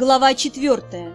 Глава четвертая.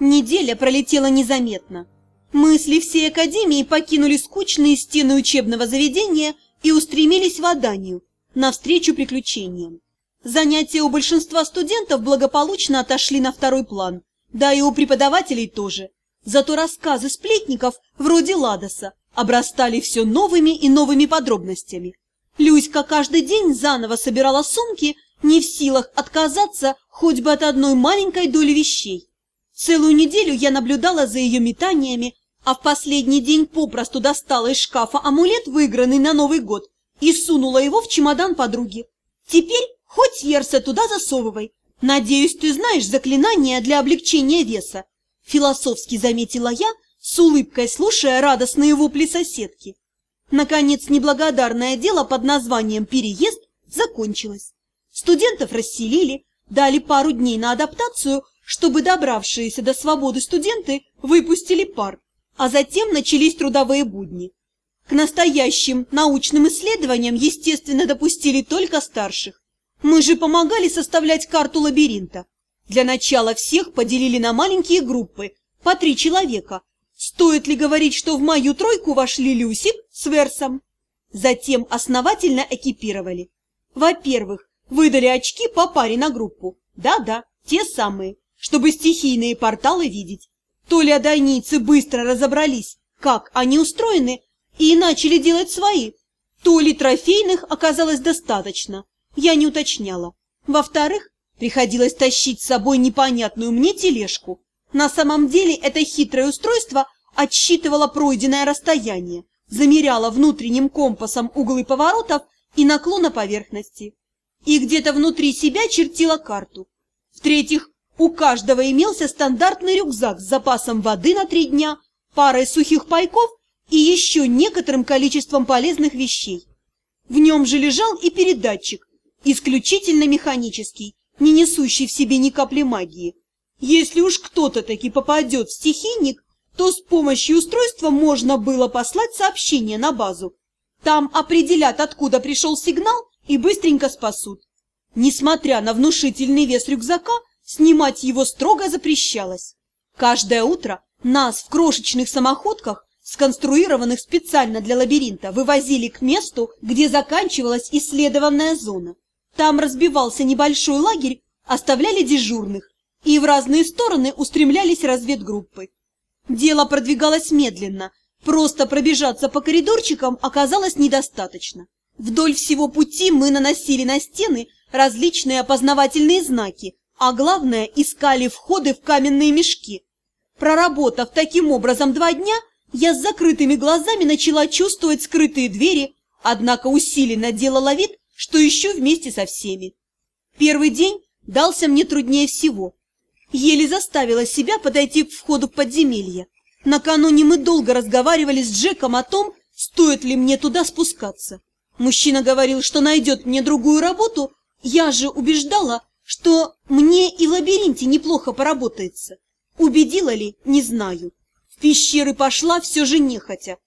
Неделя пролетела незаметно. Мысли всей Академии покинули скучные стены учебного заведения и устремились в Аданию, навстречу приключениям. Занятия у большинства студентов благополучно отошли на второй план, да и у преподавателей тоже. Зато рассказы сплетников, вроде Ладоса, обрастали все новыми и новыми подробностями. Люська каждый день заново собирала сумки, не в силах отказаться хоть бы от одной маленькой доли вещей. Целую неделю я наблюдала за ее метаниями, а в последний день попросту достала из шкафа амулет, выигранный на Новый год, и сунула его в чемодан подруги. Теперь хоть ерса туда засовывай. Надеюсь, ты знаешь заклинание для облегчения веса. Философски заметила я, с улыбкой слушая радостные вопли соседки. Наконец, неблагодарное дело под названием «переезд» закончилось. Студентов расселили, дали пару дней на адаптацию, чтобы добравшиеся до свободы студенты выпустили пар, а затем начались трудовые будни. К настоящим научным исследованиям, естественно, допустили только старших. Мы же помогали составлять карту лабиринта. Для начала всех поделили на маленькие группы, по три человека. Стоит ли говорить, что в мою тройку вошли Люсик с Версом? Затем основательно экипировали. Во-первых, Выдали очки по паре на группу. Да-да, те самые, чтобы стихийные порталы видеть. То ли адайнийцы быстро разобрались, как они устроены, и начали делать свои, то ли трофейных оказалось достаточно. Я не уточняла. Во-вторых, приходилось тащить с собой непонятную мне тележку. На самом деле это хитрое устройство отсчитывало пройденное расстояние, замеряло внутренним компасом углы поворотов и наклона поверхности и где-то внутри себя чертила карту. В-третьих, у каждого имелся стандартный рюкзак с запасом воды на три дня, парой сухих пайков и еще некоторым количеством полезных вещей. В нем же лежал и передатчик, исключительно механический, не несущий в себе ни капли магии. Если уж кто-то таки попадет в стихийник, то с помощью устройства можно было послать сообщение на базу. Там определят, откуда пришел сигнал, и быстренько спасут. Несмотря на внушительный вес рюкзака, снимать его строго запрещалось. Каждое утро нас в крошечных самоходках, сконструированных специально для лабиринта, вывозили к месту, где заканчивалась исследованная зона. Там разбивался небольшой лагерь, оставляли дежурных, и в разные стороны устремлялись разведгруппы. Дело продвигалось медленно, просто пробежаться по коридорчикам оказалось недостаточно. Вдоль всего пути мы наносили на стены различные опознавательные знаки, а главное, искали входы в каменные мешки. Проработав таким образом два дня, я с закрытыми глазами начала чувствовать скрытые двери, однако усиленно делала вид, что еще вместе со всеми. Первый день дался мне труднее всего. Еле заставила себя подойти к входу в подземелье. Накануне мы долго разговаривали с Джеком о том, стоит ли мне туда спускаться. Мужчина говорил, что найдет мне другую работу, я же убеждала, что мне и в лабиринте неплохо поработается. Убедила ли, не знаю. В пещеры пошла все же нехотя,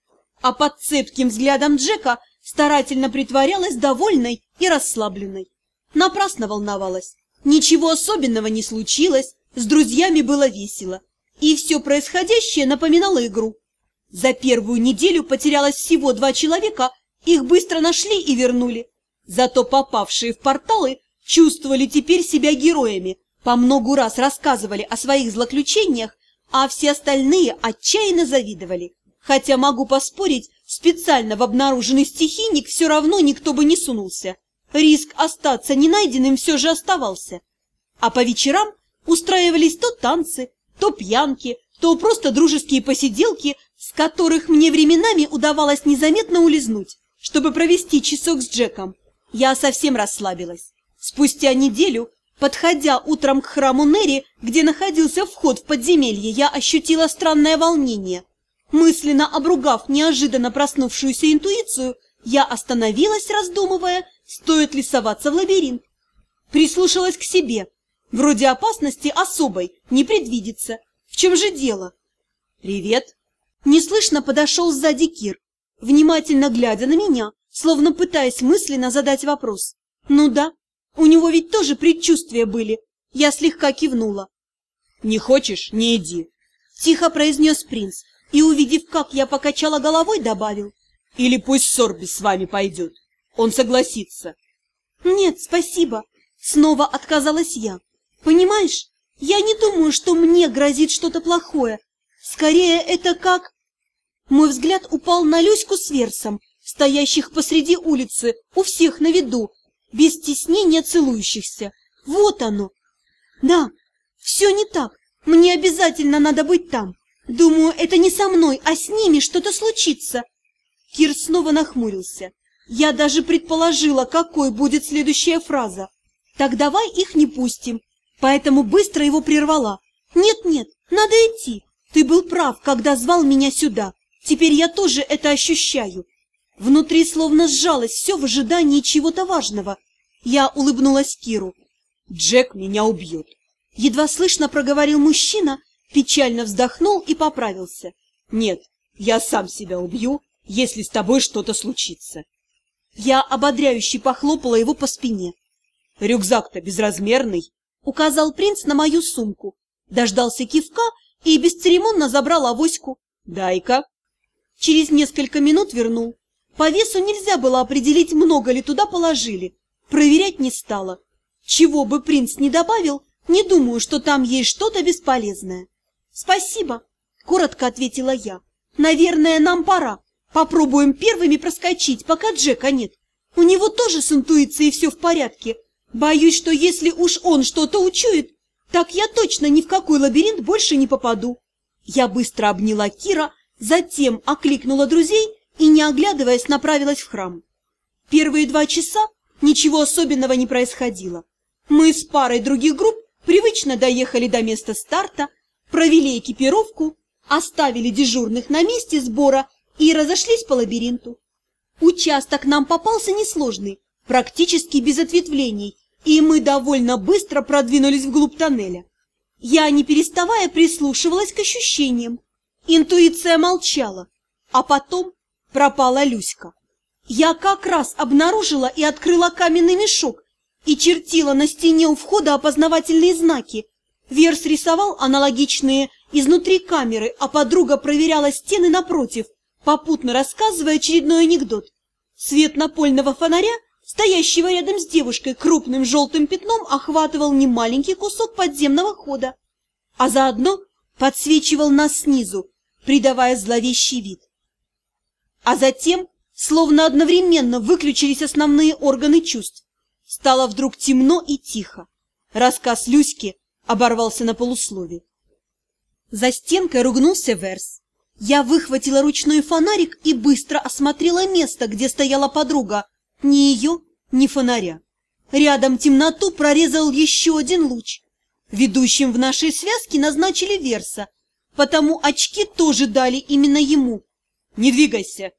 а под цепким взглядом Джека старательно притворялась довольной и расслабленной. Напрасно волновалась. Ничего особенного не случилось, с друзьями было весело, и все происходящее напоминало игру. За первую неделю потерялось всего два человека, их быстро нашли и вернули. Зато попавшие в порталы чувствовали теперь себя героями, по многу раз рассказывали о своих злоключениях, а все остальные отчаянно завидовали. Хотя, могу поспорить, специально в обнаруженный стихийник все равно никто бы не сунулся. Риск остаться ненайденным все же оставался. А по вечерам устраивались то танцы, то пьянки, то просто дружеские посиделки, с которых мне временами удавалось незаметно улизнуть чтобы провести часок с Джеком. Я совсем расслабилась. Спустя неделю, подходя утром к храму Нери, где находился вход в подземелье, я ощутила странное волнение. Мысленно обругав неожиданно проснувшуюся интуицию, я остановилась, раздумывая, стоит ли соваться в лабиринт. Прислушалась к себе. Вроде опасности особой не предвидится. В чем же дело? «Привет!» Неслышно подошел сзади Кир внимательно глядя на меня, словно пытаясь мысленно задать вопрос. Ну да, у него ведь тоже предчувствия были. Я слегка кивнула. «Не хочешь – не иди». Тихо произнес принц и, увидев, как я покачала головой, добавил. «Или пусть Сорби с вами пойдет. Он согласится». «Нет, спасибо». Снова отказалась я. «Понимаешь, я не думаю, что мне грозит что-то плохое. Скорее, это как...» Мой взгляд упал на Люську с Версом, стоящих посреди улицы, у всех на виду, без стеснения целующихся. Вот оно. Да, все не так. Мне обязательно надо быть там. Думаю, это не со мной, а с ними что-то случится. Кир снова нахмурился. Я даже предположила, какой будет следующая фраза. Так давай их не пустим. Поэтому быстро его прервала. Нет-нет, надо идти. Ты был прав, когда звал меня сюда. Теперь я тоже это ощущаю. Внутри словно сжалось все в ожидании чего-то важного. Я улыбнулась Киру. «Джек меня убьет!» Едва слышно проговорил мужчина, печально вздохнул и поправился. «Нет, я сам себя убью, если с тобой что-то случится». Я ободряюще похлопала его по спине. «Рюкзак-то безразмерный!» — указал принц на мою сумку. Дождался кивка и бесцеремонно забрал авоську. «Дай-ка!» Через несколько минут вернул. По весу нельзя было определить, много ли туда положили. Проверять не стала. Чего бы принц не добавил, не думаю, что там есть что-то бесполезное. Спасибо, коротко ответила я. Наверное, нам пора. Попробуем первыми проскочить, пока Джека нет. У него тоже с интуицией все в порядке. Боюсь, что если уж он что-то учует, так я точно ни в какой лабиринт больше не попаду. Я быстро обняла Кира, затем окликнула друзей и, не оглядываясь, направилась в храм. Первые два часа ничего особенного не происходило. Мы с парой других групп привычно доехали до места старта, провели экипировку, оставили дежурных на месте сбора и разошлись по лабиринту. Участок нам попался несложный, практически без ответвлений, и мы довольно быстро продвинулись вглубь тоннеля. Я, не переставая, прислушивалась к ощущениям. Интуиция молчала, а потом пропала Люська. Я как раз обнаружила и открыла каменный мешок и чертила на стене у входа опознавательные знаки. Верс рисовал аналогичные изнутри камеры, а подруга проверяла стены напротив, попутно рассказывая очередной анекдот. Свет напольного фонаря, стоящего рядом с девушкой крупным желтым пятном, охватывал немаленький кусок подземного хода, а заодно подсвечивал нас снизу, придавая зловещий вид. А затем, словно одновременно выключились основные органы чувств. Стало вдруг темно и тихо. Рассказ Люськи оборвался на полуслове. За стенкой ругнулся Верс. Я выхватила ручной фонарик и быстро осмотрела место, где стояла подруга. Ни ее, ни фонаря. Рядом темноту прорезал еще один луч. Ведущим в нашей связке назначили Верса, потому очки тоже дали именно ему. «Не двигайся!»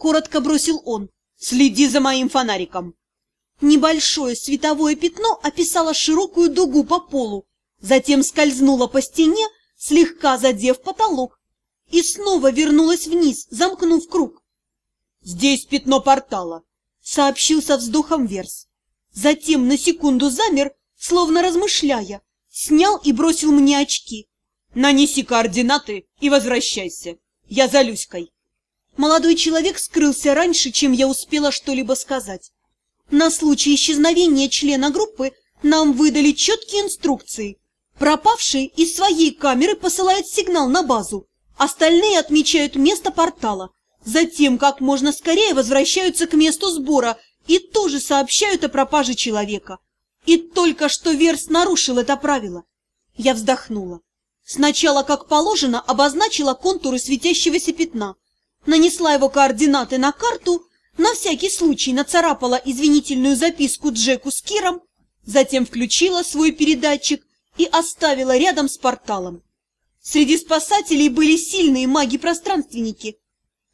коротко бросил он. «Следи за моим фонариком!» Небольшое световое пятно описало широкую дугу по полу, затем скользнуло по стене, слегка задев потолок, и снова вернулось вниз, замкнув круг. «Здесь пятно портала», — сообщил со вздохом Верс. Затем на секунду замер, словно размышляя, снял и бросил мне очки. «Нанеси координаты и возвращайся. Я за Люськой». Молодой человек скрылся раньше, чем я успела что-либо сказать. На случай исчезновения члена группы нам выдали четкие инструкции. Пропавший из своей камеры посылает сигнал на базу. Остальные отмечают место портала. Затем как можно скорее возвращаются к месту сбора и тоже сообщают о пропаже человека. И только что Верс нарушил это правило. Я вздохнула. Сначала, как положено, обозначила контуры светящегося пятна – нанесла его координаты на карту, на всякий случай нацарапала извинительную записку Джеку с Киром, затем включила свой передатчик и оставила рядом с порталом. Среди спасателей были сильные маги-пространственники.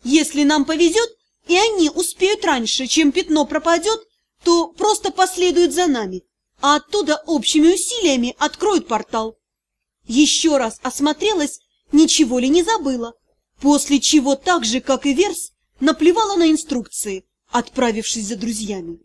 Если нам повезет, и они успеют раньше, чем пятно пропадет, то просто последуют за нами, а оттуда общими усилиями откроют портал. Еще раз осмотрелась, ничего ли не забыла. После чего так же, как и Верс, наплевала на инструкции, отправившись за друзьями.